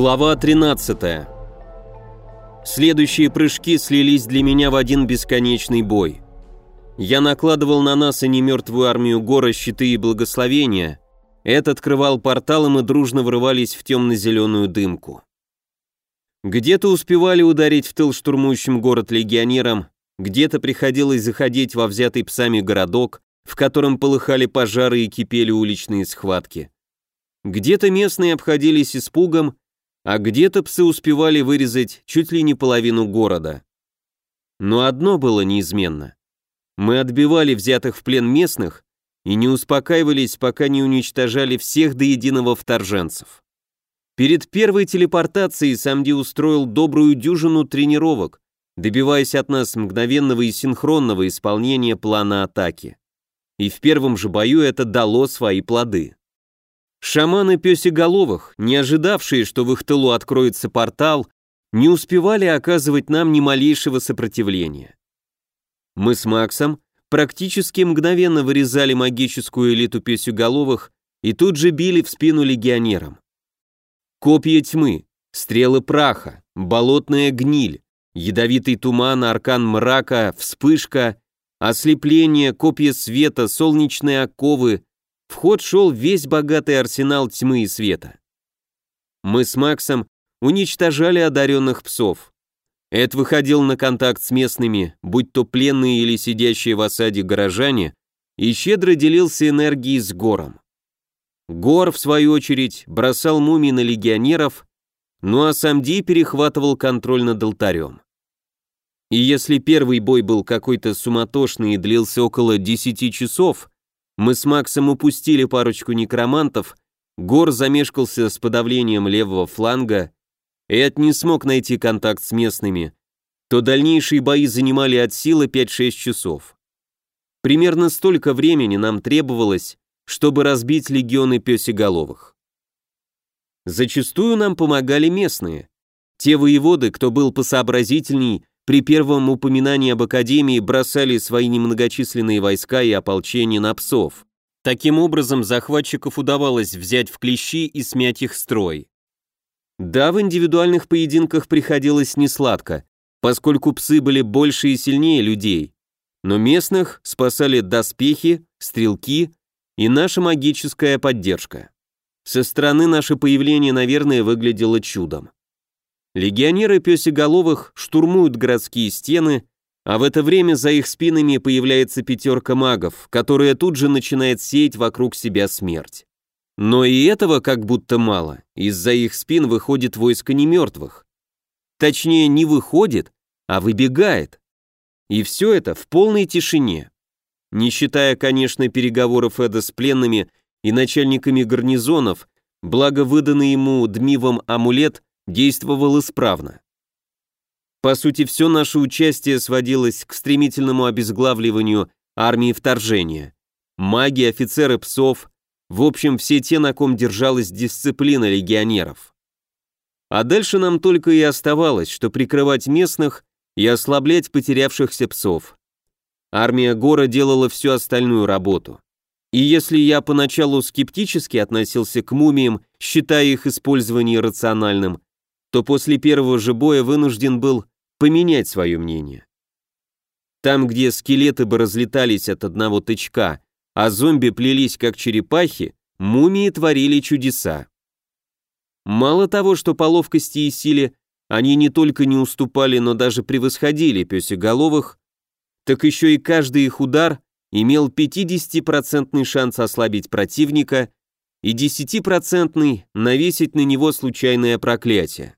Глава 13. Следующие прыжки слились для меня в один бесконечный бой. Я накладывал на нас и немертвую армию гора щиты и благословения. Этот открывал портал, и мы дружно врывались в темно-зеленую дымку. Где-то успевали ударить в тыл штурмующим город легионерам, где-то приходилось заходить во взятый псами городок, в котором полыхали пожары и кипели уличные схватки. Где-то местные обходились испугом, а где-то псы успевали вырезать чуть ли не половину города. Но одно было неизменно. Мы отбивали взятых в плен местных и не успокаивались, пока не уничтожали всех до единого вторженцев. Перед первой телепортацией Самди устроил добрую дюжину тренировок, добиваясь от нас мгновенного и синхронного исполнения плана атаки. И в первом же бою это дало свои плоды. Шаманы пёсеголовых, не ожидавшие, что в их тылу откроется портал, не успевали оказывать нам ни малейшего сопротивления. Мы с Максом практически мгновенно вырезали магическую элиту пёсеголовых и тут же били в спину легионерам. Копья тьмы, стрелы праха, болотная гниль, ядовитый туман, аркан мрака, вспышка, ослепление, копья света, солнечные оковы, в ход шел весь богатый арсенал тьмы и света. Мы с Максом уничтожали одаренных псов. Эд выходил на контакт с местными, будь то пленные или сидящие в осаде горожане, и щедро делился энергией с Гором. Гор, в свою очередь, бросал мумий на легионеров, ну а сам Ди перехватывал контроль над алтарем. И если первый бой был какой-то суматошный и длился около 10 часов, мы с Максом упустили парочку некромантов, Гор замешкался с подавлением левого фланга, Эд не смог найти контакт с местными, то дальнейшие бои занимали от силы 5-6 часов. Примерно столько времени нам требовалось, чтобы разбить легионы пёсеголовых. Зачастую нам помогали местные. Те воеводы, кто был посообразительней, при первом упоминании об Академии бросали свои немногочисленные войска и ополчение на псов. Таким образом, захватчиков удавалось взять в клещи и смять их строй. Да, в индивидуальных поединках приходилось несладко, поскольку псы были больше и сильнее людей, но местных спасали доспехи, стрелки и наша магическая поддержка. Со стороны наше появление, наверное, выглядело чудом. Легионеры пёсеголовых штурмуют городские стены, а в это время за их спинами появляется пятерка магов, которая тут же начинает сеять вокруг себя смерть. Но и этого как будто мало, из-за их спин выходит войско немертвых. Точнее, не выходит, а выбегает. И все это в полной тишине. Не считая, конечно, переговоров Эда с пленными и начальниками гарнизонов, благо выданный ему Дмивом амулет действовал исправно. По сути, все наше участие сводилось к стремительному обезглавливанию армии вторжения. Маги, офицеры псов, в общем, все те, на ком держалась дисциплина легионеров. А дальше нам только и оставалось, что прикрывать местных и ослаблять потерявшихся псов. Армия Гора делала всю остальную работу. И если я поначалу скептически относился к мумиям, считая их использование рациональным, то после первого же боя вынужден был поменять свое мнение. Там, где скелеты бы разлетались от одного тычка, а зомби плелись как черепахи, мумии творили чудеса. Мало того, что по ловкости и силе они не только не уступали, но даже превосходили пёсеголовых, так еще и каждый их удар имел 50% шанс ослабить противника и 10% навесить на него случайное проклятие.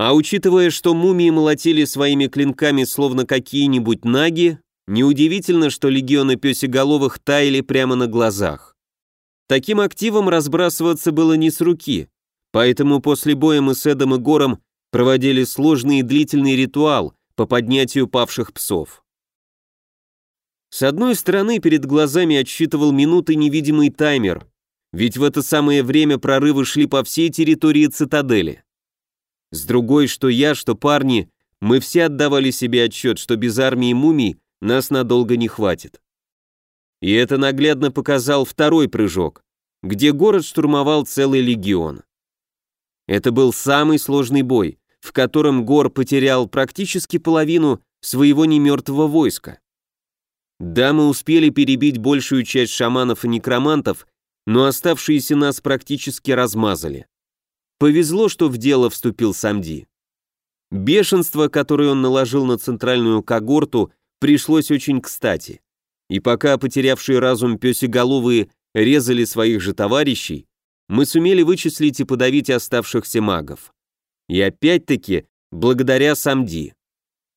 А учитывая, что мумии молотили своими клинками словно какие-нибудь наги, неудивительно, что легионы пёсеголовых таяли прямо на глазах. Таким активом разбрасываться было не с руки, поэтому после боя мы с Эдом и Гором проводили сложный и длительный ритуал по поднятию павших псов. С одной стороны, перед глазами отсчитывал минуты невидимый таймер, ведь в это самое время прорывы шли по всей территории цитадели. С другой, что я, что парни, мы все отдавали себе отчет, что без армии мумий нас надолго не хватит. И это наглядно показал второй прыжок, где город штурмовал целый легион. Это был самый сложный бой, в котором Гор потерял практически половину своего немертвого войска. Да, мы успели перебить большую часть шаманов и некромантов, но оставшиеся нас практически размазали. Повезло, что в дело вступил Самди. Бешенство, которое он наложил на центральную когорту, пришлось очень кстати. И пока потерявшие разум песеголовые резали своих же товарищей, мы сумели вычислить и подавить оставшихся магов. И опять-таки, благодаря Самди.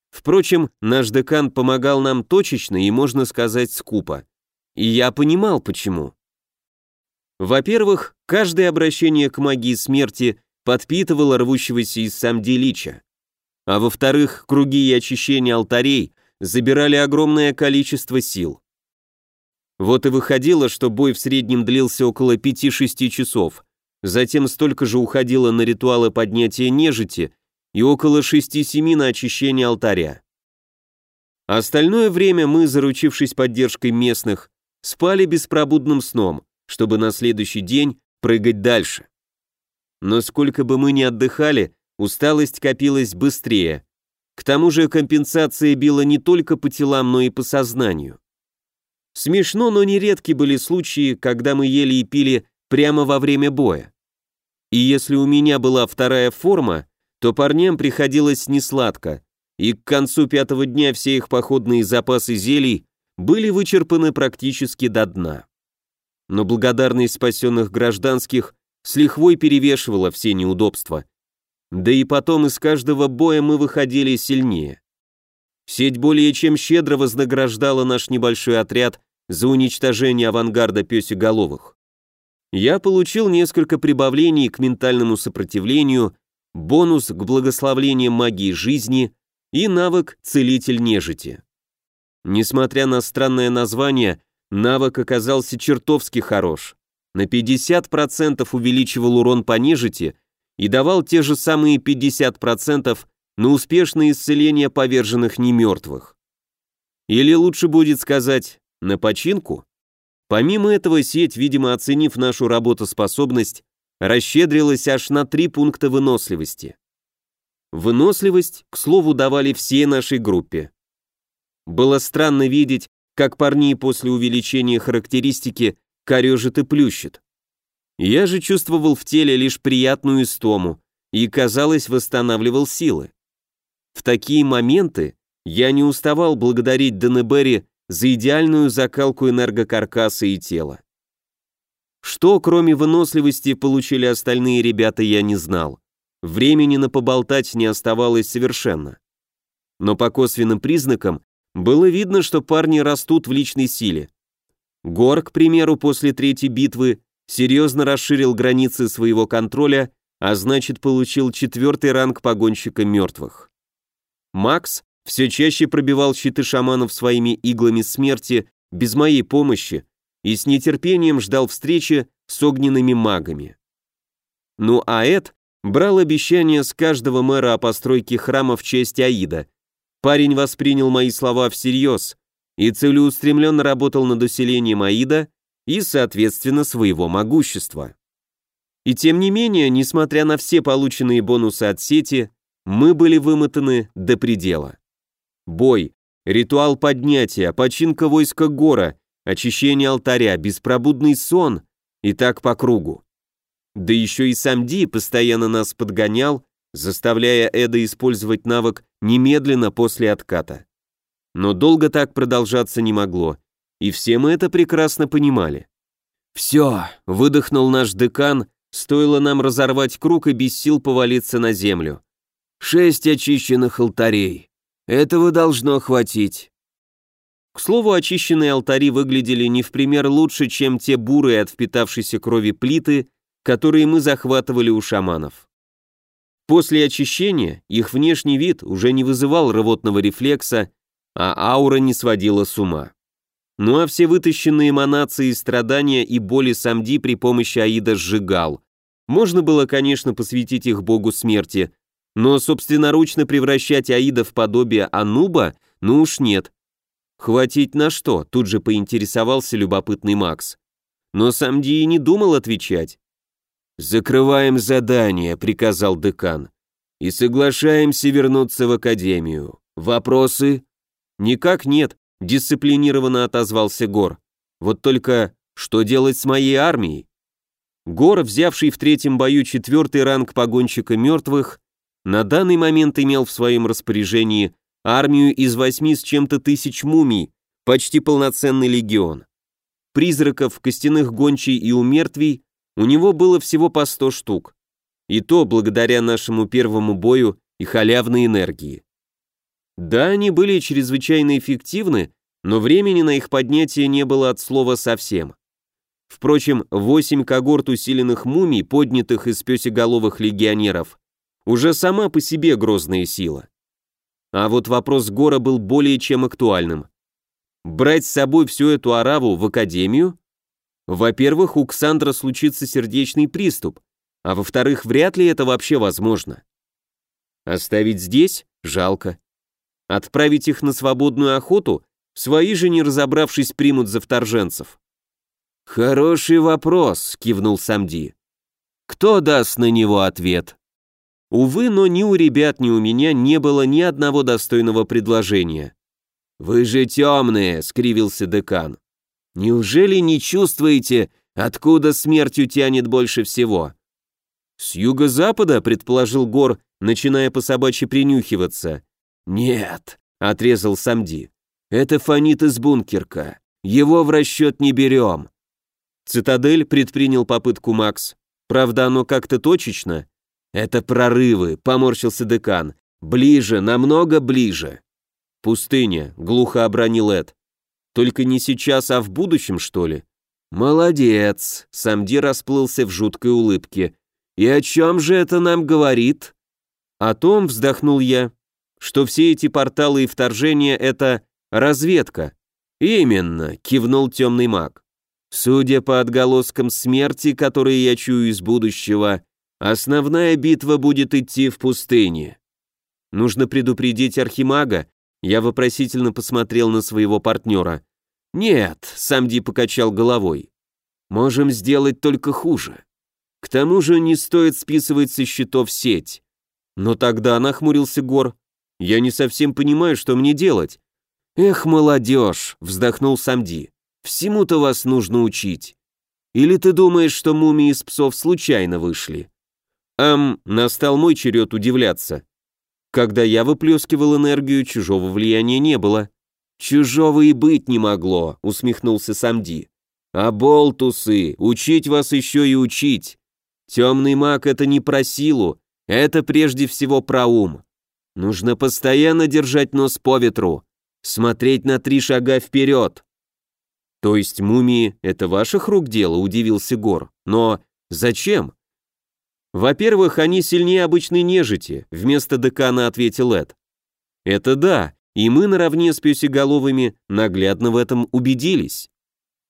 Впрочем, наш декан помогал нам точечно и, можно сказать, скупо. И я понимал, почему. Во-первых, каждое обращение к магии смерти подпитывало рвущегося из Самди лича. А во-вторых, круги и очищения алтарей забирали огромное количество сил. Вот и выходило, что бой в среднем длился около 5-6 часов, затем столько же уходило на ритуалы поднятия нежити и около 6-7 на очищение алтаря. Остальное время мы, заручившись поддержкой местных, спали беспробудным сном, чтобы на следующий день прыгать дальше. Но сколько бы мы ни отдыхали, усталость копилась быстрее. К тому же компенсация била не только по телам, но и по сознанию. Смешно, но нередки были случаи, когда мы ели и пили прямо во время боя. И если у меня была вторая форма, то парням приходилось несладко, и к концу пятого дня все их походные запасы зелий были вычерпаны практически до дна. Но благодарность спасенных гражданских с лихвой перевешивала все неудобства. Да и потом из каждого боя мы выходили сильнее. Сеть более чем щедро вознаграждала наш небольшой отряд за уничтожение авангарда пёсеголовых. Я получил несколько прибавлений к ментальному сопротивлению бонус к благословлению магии жизни и навык «Целитель нежити». Несмотря на странное название, навык оказался чертовски хорош. На 50% увеличивал урон по нежити и давал те же самые 50% на успешное исцеление поверженных немертвых. Или лучше будет сказать, на починку? Помимо этого, сеть, видимо, оценив нашу работоспособность, расщедрилась аж на три пункта выносливости. Выносливость, к слову, давали всей нашей группе. Было странно видеть, как парни после увеличения характеристики корежит и плющит. Я же чувствовал в теле лишь приятную истому и, казалось, восстанавливал силы. В такие моменты я не уставал благодарить Денебери за идеальную закалку энергокаркаса и тела. Что, кроме выносливости, получили остальные ребята, я не знал. Времени на поболтать не оставалось совершенно. Но по косвенным признакам было видно, что парни растут в личной силе. Гор, к примеру, после третьей битвы серьезно расширил границы своего контроля, а значит получил четвертый ранг погонщика мертвых. Макс все чаще пробивал щиты шаманов своими иглами смерти без моей помощи, и с нетерпением ждал встречи с огненными магами. Ну а Эд брал обещание с каждого мэра о постройке храма в честь Аида. Парень воспринял мои слова всерьез и целеустремленно работал над усилением Аида и, соответственно, своего могущества. И тем не менее, несмотря на все полученные бонусы от сети, мы были вымотаны до предела. Бой, ритуал поднятия, починка войска Гора, очищение алтаря, беспробудный сон и так по кругу. Да еще и сам Ди постоянно нас подгонял, заставляя Эда использовать навык немедленно после отката. Но долго так продолжаться не могло, и все мы это прекрасно понимали. «Все», — выдохнул наш декан, стоило нам разорвать круг и без сил повалиться на землю. «Шесть очищенных алтарей. Этого должно хватить». К слову, очищенные алтари выглядели не в пример лучше, чем те бурые от впитавшейся крови плиты, которые мы захватывали у шаманов. После очищения их внешний вид уже не вызывал рвотного рефлекса, а аура не сводила с ума. Ну а все вытащенные эманации страдания и боли Самди при помощи Аида сжигал. Можно было, конечно, посвятить их богу смерти, но собственноручно превращать Аида в подобие Ануба, ну уж нет, «Хватить на что?» – тут же поинтересовался любопытный Макс. Но сам Ди не думал отвечать. «Закрываем задание», — приказал декан. «И соглашаемся вернуться в академию. Вопросы?» «Никак нет», — дисциплинированно отозвался Гор. «Вот только что делать с моей армией?» Гор, взявший в третьем бою четвертый ранг погонщика мертвых, на данный момент имел в своем распоряжении армию из восьми с чем-то тысяч мумий, почти полноценный легион. Призраков, костяных гончей и умертвий у него было всего по сто штук. И то благодаря нашему первому бою и халявной энергии. Да, они были чрезвычайно эффективны, но времени на их поднятие не было от слова совсем. Впрочем, восемь когорт усиленных мумий, поднятых из песеголовых легионеров, уже сама по себе грозная сила. А вот вопрос Гора был более чем актуальным. Брать с собой всю эту араву в академию? Во-первых, у Ксандра случится сердечный приступ, а во-вторых, вряд ли это вообще возможно. Оставить здесь? Жалко. Отправить их на свободную охоту? Свои же, не разобравшись, примут за вторженцев. «Хороший вопрос», — кивнул Самди. «Кто даст на него ответ?» Увы, но ни у ребят, ни у меня не было ни одного достойного предложения. «Вы же темные», — скривился декан. «Неужели не чувствуете, откуда смертью тянет больше всего?» «С юго-запада», — предположил Гор, начиная по собачьи принюхиваться. «Нет», — отрезал Самди. «Это фонит из бункерка. Его в расчет не берем». «Цитадель» предпринял попытку Макс. «Правда, оно как-то точечно?» «Это прорывы», — поморщился декан. «Ближе, намного ближе». «Пустыня», — глухо обронил Эд. «Только не сейчас, а в будущем, что ли?» «Молодец», — Самди расплылся в жуткой улыбке. «И о чем же это нам говорит?» «О том», — вздохнул я, — «что все эти порталы и вторжения — это разведка». «Именно», — кивнул темный маг. «Судя по отголоскам смерти, которые я чую из будущего, Основная битва будет идти в пустыне. Нужно предупредить Архимага. Я вопросительно посмотрел на своего партнера. Нет, Самди покачал головой. Можем сделать только хуже. К тому же не стоит списывать со счетов сеть. Но тогда нахмурился Гор. Я не совсем понимаю, что мне делать. Эх, молодежь, вздохнул Самди. Всему-то вас нужно учить. Или ты думаешь, что мумии из псов случайно вышли? Эм, настал мой черед удивляться. Когда я выплескивал энергию, чужого влияния не было. Чужого и быть не могло, усмехнулся Самди. А болтусы, учить вас еще и учить. Темный маг это не про силу, это прежде всего про ум. Нужно постоянно держать нос по ветру, смотреть на три шага вперед. То есть мумии — это ваших рук дело, удивился Гор. Но зачем? «Во-первых, они сильнее обычной нежити», — вместо декана ответил Эд. «Это да, и мы наравне с пёсеголовыми наглядно в этом убедились.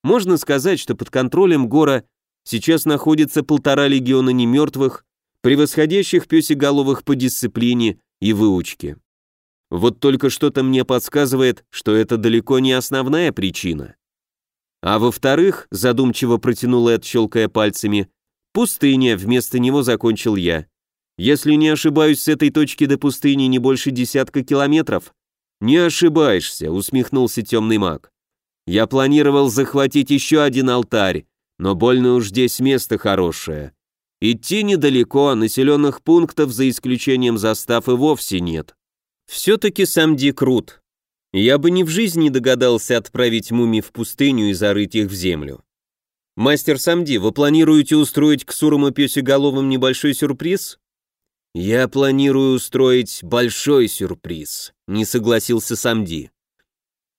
Можно сказать, что под контролем Гора сейчас находится полтора легиона немертвых, превосходящих пёсеголовых по дисциплине и выучке. Вот только что-то мне подсказывает, что это далеко не основная причина. А во-вторых, задумчиво протянул Эд, щелкая пальцами, «Пустыня», вместо него закончил я. «Если не ошибаюсь, с этой точки до пустыни не больше десятка километров». «Не ошибаешься», — усмехнулся темный маг. «Я планировал захватить еще один алтарь, но больно уж здесь место хорошее. Идти недалеко, населенных пунктов за исключением застав и вовсе нет. Все-таки сам Ди крут. Я бы ни в жизни догадался отправить мумий в пустыню и зарыть их в землю. «Мастер Самди, вы планируете устроить к Сурому Песеголовым небольшой сюрприз?» «Я планирую устроить большой сюрприз», — не согласился Самди.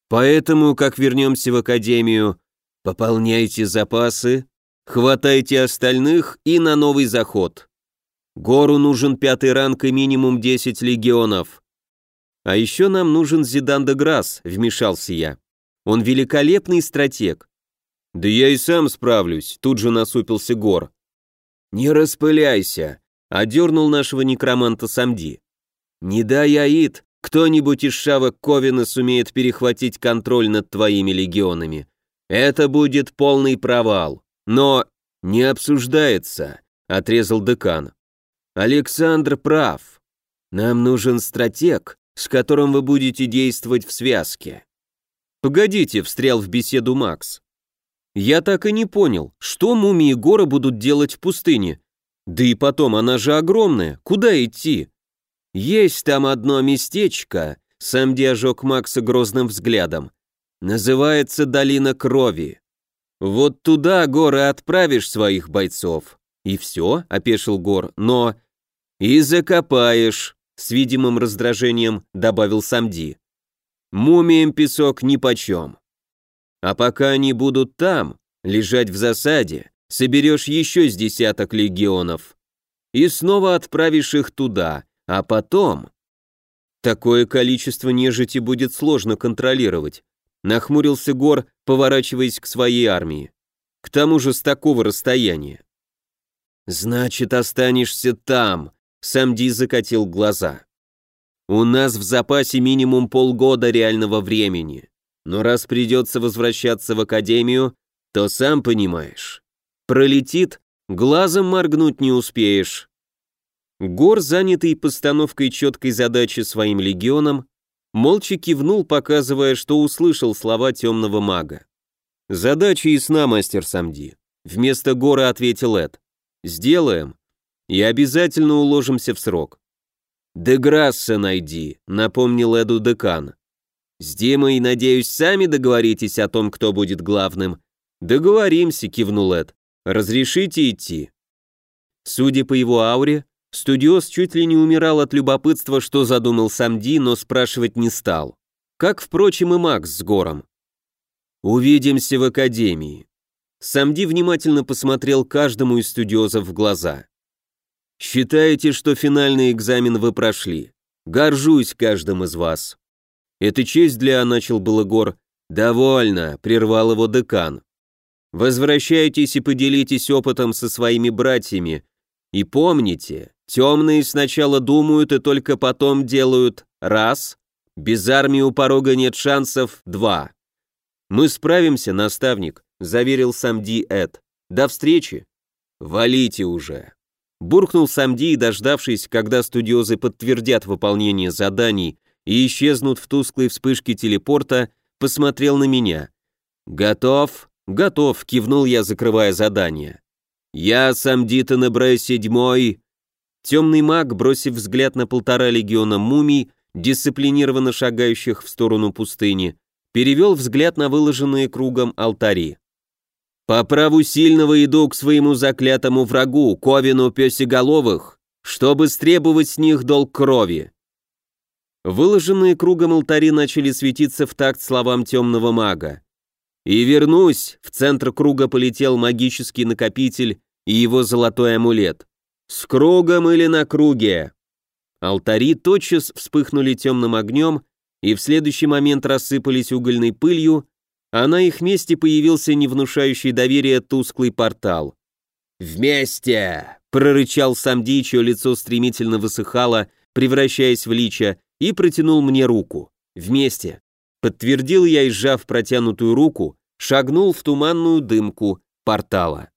«Поэтому, как вернемся в Академию, пополняйте запасы, хватайте остальных и на новый заход. Гору нужен пятый ранг и минимум 10 легионов. А еще нам нужен Зидан де Грасс», — вмешался я. «Он великолепный стратег, «Да я и сам справлюсь», — тут же насупился Гор. «Не распыляйся», — одернул нашего некроманта Самди. «Не дай Аид, кто-нибудь из шавок Ковина сумеет перехватить контроль над твоими легионами. Это будет полный провал. Но не обсуждается. — отрезал декан. «Александр прав. Нам нужен стратег, с которым вы будете действовать в связке». «Погодите», — встрял в беседу Макс. «Я так и не понял, что мумии Гора будут делать в пустыне? Да и потом, она же огромная, куда идти?» «Есть там одно местечко», — Сэмди ожег Макса грозным взглядом. «Называется Долина Крови. Вот туда, Гора, отправишь своих бойцов. И все, — опешил Гор, — но... И закопаешь, — с видимым раздражением добавил Самди. Мумиям песок нипочем. А пока они будут там, лежать в засаде, соберешь еще с десяток легионов. И снова отправишь их туда, а потом... Такое количество нежити будет сложно контролировать. Нахмурился Гор, поворачиваясь к своей армии. К тому же с такого расстояния. «Значит, останешься там», — Самди закатил глаза. «У нас в запасе минимум полгода реального времени, но раз придется возвращаться в академию, то сам понимаешь. Пролетит, глазом моргнуть не успеешь». Гор, занятый постановкой четкой задачи своим легионам, молча кивнул, показывая, что услышал слова темного мага. «Задача ясна, мастер Самди», — вместо Гора ответил Эд. Сделаем. И обязательно уложимся в срок. Деграсса найди, напомнил Эду декан. С Димой, надеюсь, сами договоритесь о том, кто будет главным. Договоримся, кивнул Эд. Разрешите идти. Судя по его ауре, студиос чуть ли не умирал от любопытства, что задумал сам Ди, но спрашивать не стал. Как, впрочем, и Макс с Гором. «Увидимся в академии», Самди внимательно посмотрел каждому из студиозов в глаза. «Считаете, что финальный экзамен вы прошли? Горжусь каждым из вас». «Это честь для...» — начал было Гор. «Довольно», — прервал его декан. «Возвращайтесь и поделитесь опытом со своими братьями. И помните, темные сначала думают и только потом делают раз, без армии у порога нет шансов два. Мы справимся, наставник заверил Самди Эд. До встречи. Валите уже. Буркнул Самди дождавшись, когда студиозы подтвердят выполнение заданий и исчезнут в тусклой вспышке телепорта, посмотрел на меня. «Готов?» «Готов», — кивнул я, закрывая задание. «Я Самди Тенебре седьмой...» Темный маг, бросив взгляд на полтора легиона мумий, дисциплинированно шагающих в сторону пустыни, перевел взгляд на выложенные кругом алтари. По праву сильного иду к своему заклятому врагу, Ковину Песеголовых, чтобы стребовать с них долг крови. Выложенные кругом алтари начали светиться в такт словам темного мага. «И вернусь!» — в центр круга полетел магический накопитель и его золотой амулет. «С кругом или на круге?» Алтари тотчас вспыхнули темным огнем и в следующий момент рассыпались угольной пылью, а на их месте появился не внушающий доверия тусклый портал. «Вместе!» — прорычал сам Ди, чье лицо стремительно высыхало, превращаясь в лича, и протянул мне руку. «Вместе!» Подтвердил я и, сжав протянутую руку, шагнул в туманную дымку портала.